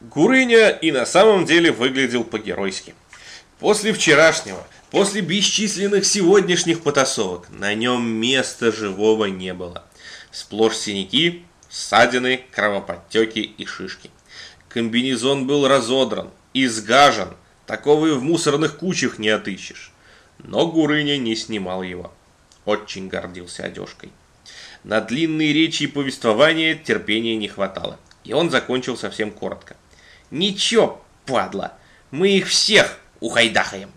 Гурыня и на самом деле выглядел по-геройски. После вчерашнего, после бесчисленных сегодняшних потасовок, на нем места живого не было. Сплошь синяки, ссадины, кровоподтеки и шишки. Комбинезон был разодран, изгажен, такого и в мусорных кучах не отыщешь. Но Гурыня не снимал его. Очень гордился одежкой. На длинные речи и повествования терпения не хватало, и он закончил совсем коротко. «Ничего, падла, мы их всех ухайдахаем!»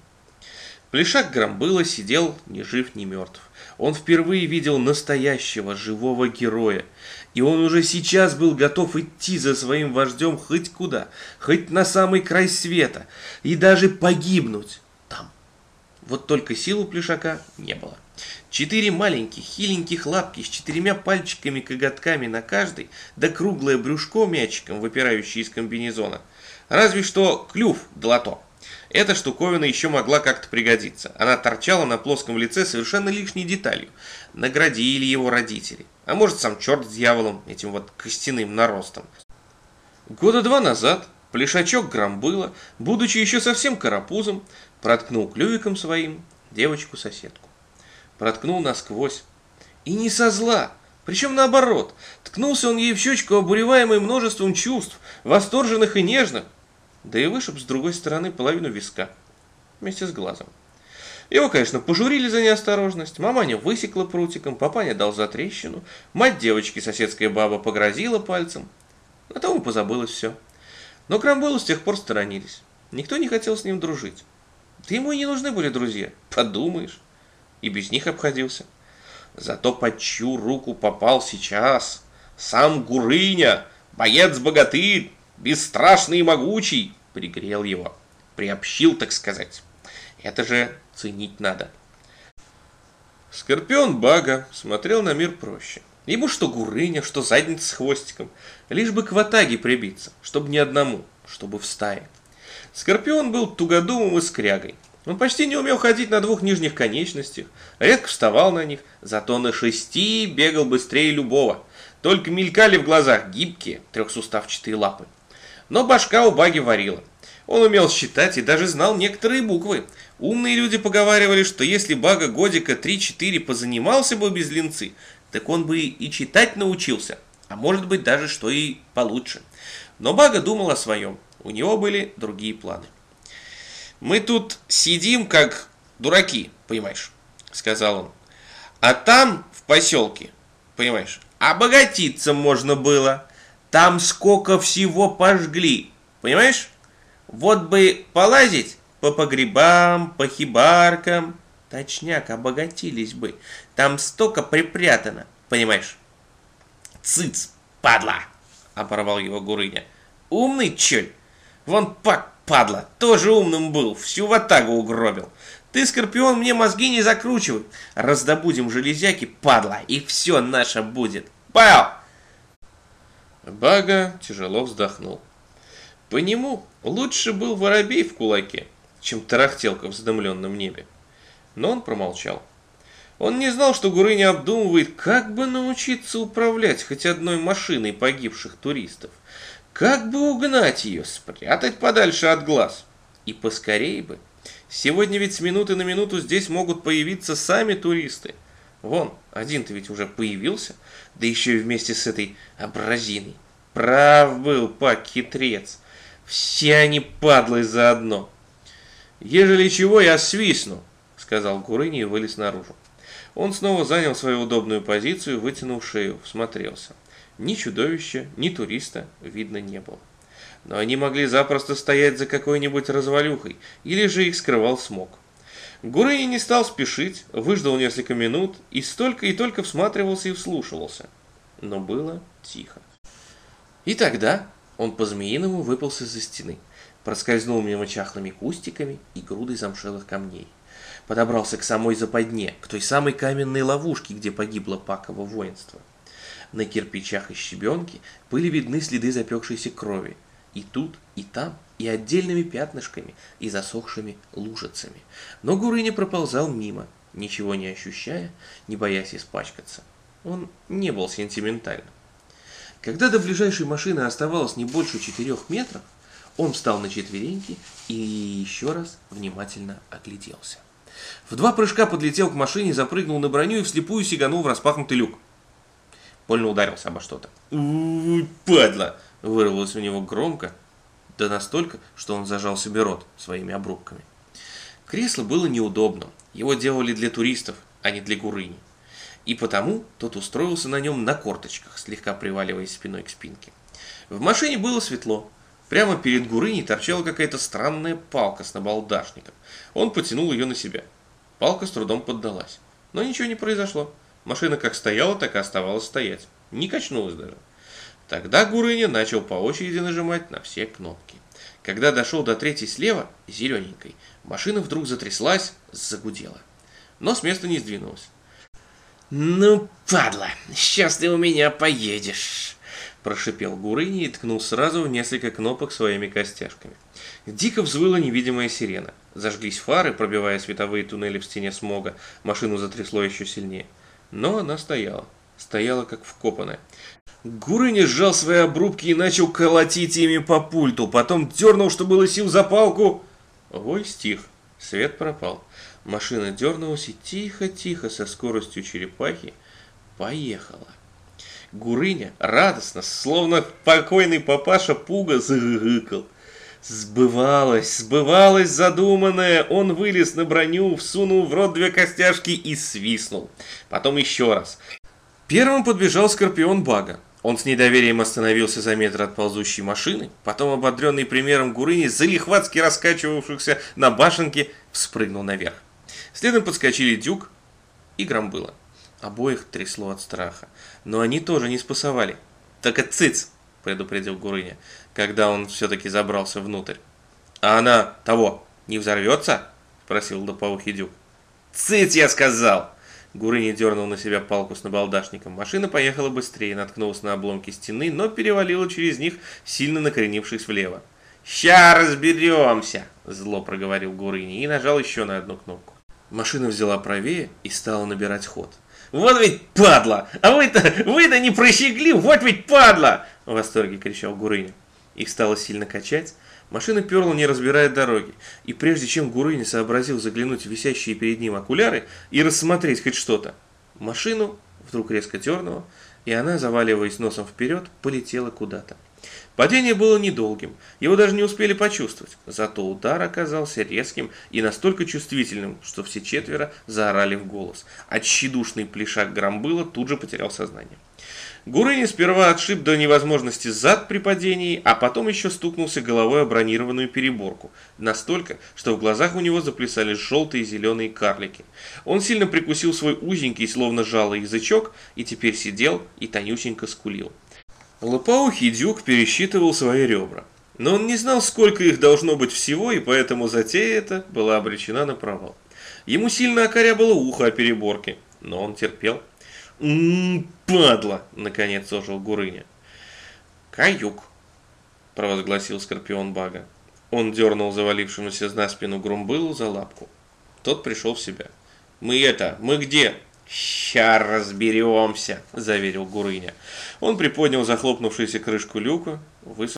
Плешак Грамбыла сидел ни жив, ни мертв. Он впервые видел настоящего живого героя, и он уже сейчас был готов идти за своим вождем хоть куда, хоть на самый край света, и даже погибнуть там. Вот только сил у Плешака не было. Четыре маленьких, хиленьких лапки с четырьмя пальчиками-коготками на каждой, да круглое брюшко мячиком, выпирающее из комбинезона. Разве что клюв долото. Эта штуковина еще могла как-то пригодиться. Она торчала на плоском лице совершенно лишней деталью. Наградили его родители. А может сам черт с дьяволом, этим вот костяным наростом. Года два назад Плешачок Грамбыла, будучи еще совсем карапузом, проткнул клювиком своим девочку-соседку проткнул насквозь. И не со зла, причем наоборот. Ткнулся он ей в щечку, обуреваемый множеством чувств, восторженных и нежных, да и вышиб с другой стороны половину виска, вместе с глазом. Его, конечно, пожурили за неосторожность, маманя высекла прутиком, папаня дал за трещину, мать девочки, соседская баба, погрозила пальцем. На тому позабылось все. Но Крамбылу с тех пор сторонились. Никто не хотел с ним дружить. Да ему и не нужны были друзья, подумаешь и без них обходился. Зато под чью руку попал сейчас сам Гурыня, боец-богатырь, бесстрашный и могучий, пригрел его, приобщил, так сказать. Это же ценить надо. Скорпион Бага смотрел на мир проще. Ему что Гурыня, что задница с хвостиком, лишь бы к ватаге прибиться, чтобы не одному, чтобы в стае. Скорпион был тугодумом и скрягой, он почти не умел ходить на двух нижних конечностях, редко вставал на них, зато на шести бегал быстрее любого. Только мелькали в глазах гибкие трехсуставчатые лапы. Но башка у Баги варила. Он умел считать и даже знал некоторые буквы. Умные люди поговаривали, что если Бага годика 3-4 позанимался бы без линцы, так он бы и читать научился, а может быть даже что и получше. Но Бага думал о своем, у него были другие планы. Мы тут сидим как дураки, понимаешь, сказал он. А там, в поселке, понимаешь, обогатиться можно было. Там сколько всего пожгли, понимаешь? Вот бы полазить по погребам, по хибаркам. Точняк, обогатились бы. Там столько припрятано, понимаешь? Цыц, падла, оборвал его Гурыня. Умный чёль. Вон пак падла, тоже умным был, всю ватагу угробил. Ты, Скорпион, мне мозги не закручивай. Раздобудем железяки, падла, и все наше будет. Пау! Бага тяжело вздохнул. По нему лучше был воробей в кулаке, чем тарахтелка в задымленном небе. Но он промолчал. Он не знал, что Гурыня обдумывает, как бы научиться управлять хоть одной машиной погибших туристов. Как бы угнать ее, спрятать подальше от глаз? И поскорее бы. Сегодня ведь с минуты на минуту здесь могут появиться сами туристы. Вон, один-то ведь уже появился, да еще и вместе с этой абразиной. Прав был пак-хитрец. Все они падлы заодно. Ежели чего, я свистну, сказал Гурыни и вылез наружу. Он снова занял свою удобную позицию, вытянув шею, всмотрелся. Ни чудовища, ни туриста видно не было. Но они могли запросто стоять за какой-нибудь развалюхой, или же их скрывал смог. Гурыни не стал спешить, выждал несколько минут и столько и только всматривался и вслушивался. Но было тихо. И тогда он по-змеиному выпался из-за стены, проскользнул мимо чахлыми кустиками и грудой замшелых камней. Подобрался к самой западне, к той самой каменной ловушке, где погибло паково воинство. На кирпичах и щебенке были видны следы запекшейся крови. И тут, и там, и отдельными пятнышками, и засохшими лужицами. Но Гурыня проползал мимо, ничего не ощущая, не боясь испачкаться. Он не был сентиментальным. Когда до ближайшей машины оставалось не больше четырех метров, он встал на четвереньки и еще раз внимательно огляделся. В два прыжка подлетел к машине, запрыгнул на броню и вслепую сиганул в распахнутый люк. Больно ударился обо что-то. «Уй, падла!» – вырвалось у него громко, да настолько, что он зажал себе рот своими обрубками. Кресло было неудобным, его делали для туристов, а не для Гурыни. И потому тот устроился на нем на корточках, слегка приваливаясь спиной к спинке. В машине было светло. Прямо перед Гурыней торчала какая-то странная палка с набалдашником. Он потянул ее на себя. Палка с трудом поддалась. Но ничего не произошло. Машина как стояла, так и оставалась стоять. Не качнулась даже. Тогда Гурыня начал по очереди нажимать на все кнопки. Когда дошел до третьей слева, зелененькой, машина вдруг затряслась, загудела. Но с места не сдвинулась. «Ну, падла, сейчас ты у меня поедешь!» Прошипел Гурыни и ткнул сразу в несколько кнопок своими костяшками. Дико взвыла невидимая сирена. Зажглись фары, пробивая световые туннели в стене смога. Машину затрясло еще сильнее. Но она стояла. Стояла как вкопанная. Гурыня сжал свои обрубки и начал колотить ими по пульту. Потом дернул, что было сил за палку. Вой стих. Свет пропал. Машина дернулась и тихо-тихо со скоростью черепахи поехала. Гурыня радостно, словно покойный папаша Пуга, загыкал. Сбывалось, сбывалось задуманное. Он вылез на броню, всунул в рот две костяшки и свистнул. Потом еще раз. Первым подбежал Скорпион Бага. Он с недоверием остановился за метр от ползущей машины, потом, ободренный примером Гурыни, залихватски раскачивавшихся на башенке, вспрыгнул наверх. Следом подскочили Дюк и Громбыла. Обоих трясло от страха, но они тоже не спасовали. «Так цыц!» – предупредил Гурыня, когда он все-таки забрался внутрь. «А она того, не взорвется?» – спросил лоповухий Дюк. «Цыц, я сказал!» Гурыня дернул на себя палку с набалдашником. Машина поехала быстрее, наткнулась на обломки стены, но перевалила через них, сильно накренившись влево. «Ща разберемся!» – зло проговорил Гурыня и нажал еще на одну кнопку. Машина взяла правее и стала набирать ход. «Вот ведь падла! А вы-то, вы-то не просекли, вот ведь падла!» – в восторге кричал Гурыня. Их стало сильно качать, Машина перла, не разбирая дороги, и прежде чем Гурыня сообразил заглянуть в висящие перед ним окуляры и рассмотреть хоть что-то, машину вдруг резко дернуло, и она, заваливаясь носом вперед, полетела куда-то. Падение было недолгим, его даже не успели почувствовать, зато удар оказался резким и настолько чувствительным, что все четверо заорали в голос, а тщедушный плешак Грамбыла тут же потерял сознание. Гурыни сперва отшиб до невозможности зад при падении, а потом еще стукнулся головой о бронированную переборку, настолько, что в глазах у него заплясали желтые и зеленые карлики. Он сильно прикусил свой узенький, словно жало язычок, и теперь сидел и тонюсенько скулил. Лопоухий дюк пересчитывал свои ребра. Но он не знал, сколько их должно быть всего, и поэтому затея эта была обречена на провал. Ему сильно окорябало ухо о переборке, но он терпел. «М-м, падла!» — наконец ожил Гурыня. «Каюк!» — провозгласил Скорпион Бага. Он дернул завалившемуся на спину Грумбылу за лапку. Тот пришел в себя. «Мы это, мы где?» «Ща разберемся», — заверил Гурыня. Он приподнял захлопнувшуюся крышку люка, высунул